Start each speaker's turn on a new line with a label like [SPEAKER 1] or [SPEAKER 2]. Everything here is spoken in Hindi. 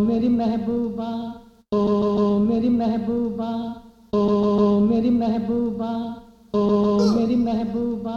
[SPEAKER 1] मेरी महबूबा ओ मेरी महबूबा ओ मेरी महबूबा ओ मेरी महबूबा।